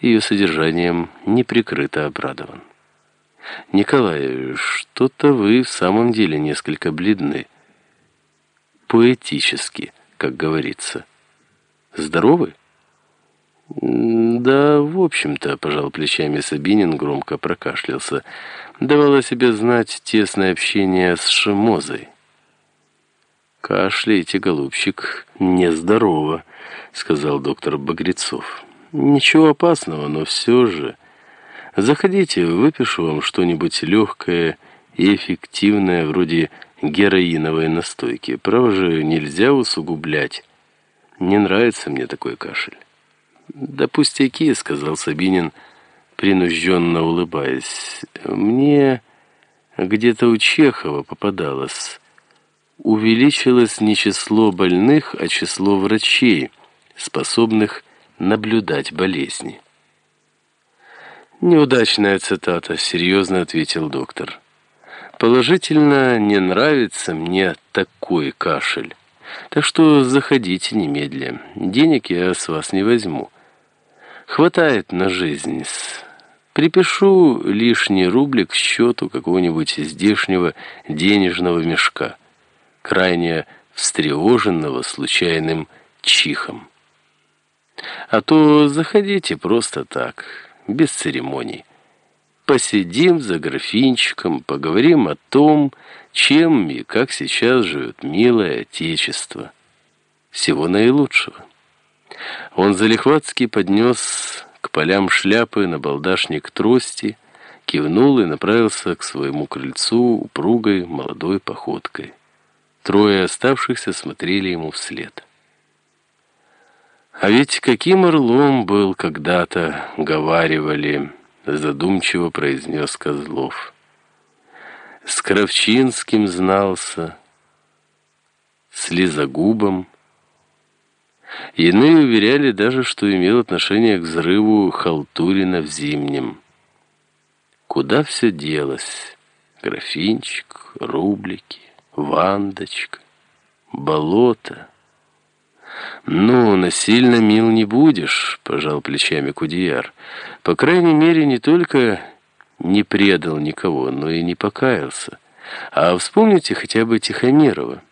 ее содержанием неприкрыто обрадован. «Николай, что-то вы в самом деле несколько бледны. Поэтически, как говорится. Здоровы?» «Да, в общем-то», — пожал плечами Сабинин, громко прокашлялся. «Давало себе знать тесное общение с Шимозой». «Кашляете, голубчик, нездорово», — сказал доктор Багрецов. «Ничего опасного, но все же...» Заходите, выпишу вам что-нибудь легкое и эффективное, вроде героиновой настойки. Право же, нельзя усугублять. Не нравится мне такой кашель. «Да пустяки», — сказал Сабинин, принужденно улыбаясь. «Мне где-то у Чехова попадалось. Увеличилось не число больных, а число врачей, способных наблюдать болезни». «Неудачная цитата», — серьезно ответил доктор. «Положительно не нравится мне такой кашель. Так что заходите немедля. Денег я с вас не возьму. Хватает на жизнь. Припишу лишний рублик к счету какого-нибудь здешнего денежного мешка, крайне встревоженного случайным чихом. А то заходите просто так» без церемоний. Посидим за графинчиком, поговорим о том, чем и как сейчас живет милое Отечество. Всего наилучшего. Он залихватски поднес к полям шляпы на балдашник трости, кивнул и направился к своему крыльцу упругой молодой походкой. Трое оставшихся смотрели ему вслед. А ведь каким орлом был когда-то, говаривали, задумчиво произнес Козлов. С Кравчинским знался, с Лизагубом. Иные уверяли даже, что имел отношение к взрыву Халтурина в Зимнем. Куда все делось? Графинчик, рублики, вандочка, болото — «Ну, насильно мил не будешь», — пожал плечами Кудияр. «По крайней мере, не только не предал никого, но и не покаялся. А вспомните хотя бы Тихомирова.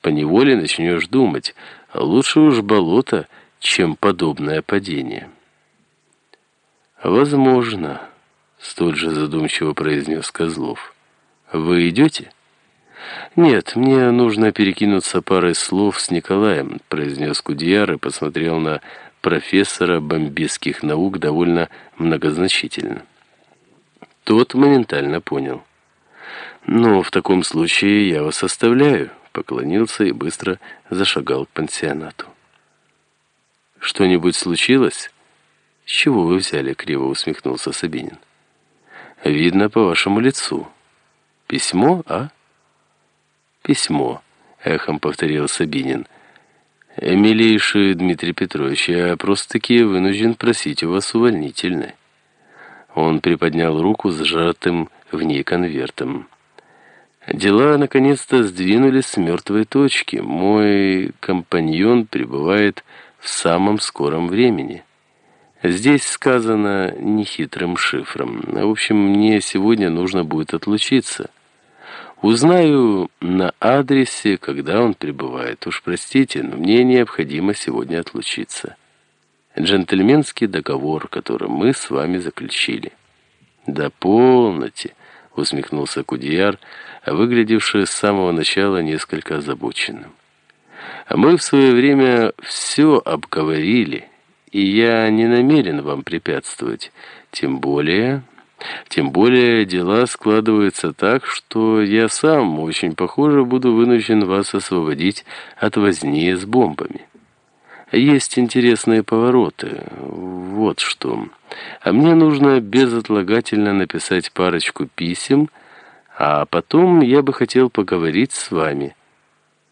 Поневоле начнешь думать, лучше уж болото, чем подобное падение». «Возможно», — столь же задумчиво произнес Козлов. «Вы идете?» «Нет, мне нужно перекинуться парой слов с Николаем», произнес Кудьяр и посмотрел на профессора бомбистских наук довольно многозначительно. Тот моментально понял. «Ну, в таком случае я вас оставляю», поклонился и быстро зашагал к пансионату. «Что-нибудь случилось?» «С чего вы взяли?» — криво усмехнулся Сабинин. «Видно по вашему лицу. Письмо, а?» «Письмо», — эхом повторил Сабинин. «Милейший Дмитрий Петрович, я просто-таки вынужден просить у вас увольнительной». Он приподнял руку с сжатым в ней конвертом. Дела наконец-то сдвинулись с мертвой точки. Мой компаньон пребывает в самом скором времени. Здесь сказано нехитрым шифром. В общем, мне сегодня нужно будет отлучиться. Узнаю на адресе, когда он прибывает. Уж простите, но мне необходимо сегодня отлучиться. Джентльменский договор, который мы с вами заключили. Да полноте, усмехнулся Кудияр, выглядевший с самого начала несколько озабоченным. Мы в свое время все обговорили, и я не намерен вам препятствовать, тем более... Тем более дела складываются так, что я сам, очень похоже, буду вынужден вас освободить от возни с бомбами. Есть интересные повороты. Вот что. А мне нужно безотлагательно написать парочку писем, а потом я бы хотел поговорить с вами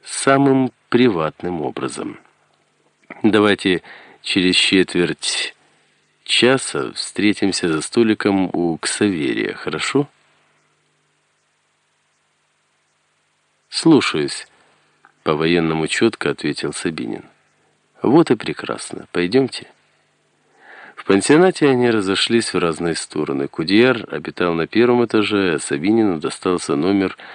самым приватным образом. Давайте через четверть часа встретимся за столиком у Ксаверия, хорошо? Слушаюсь, по-военному четко ответил Сабинин. Вот и прекрасно. Пойдемте. В пансионате они разошлись в разные стороны. Кудияр обитал на первом этаже, а Сабинину достался номер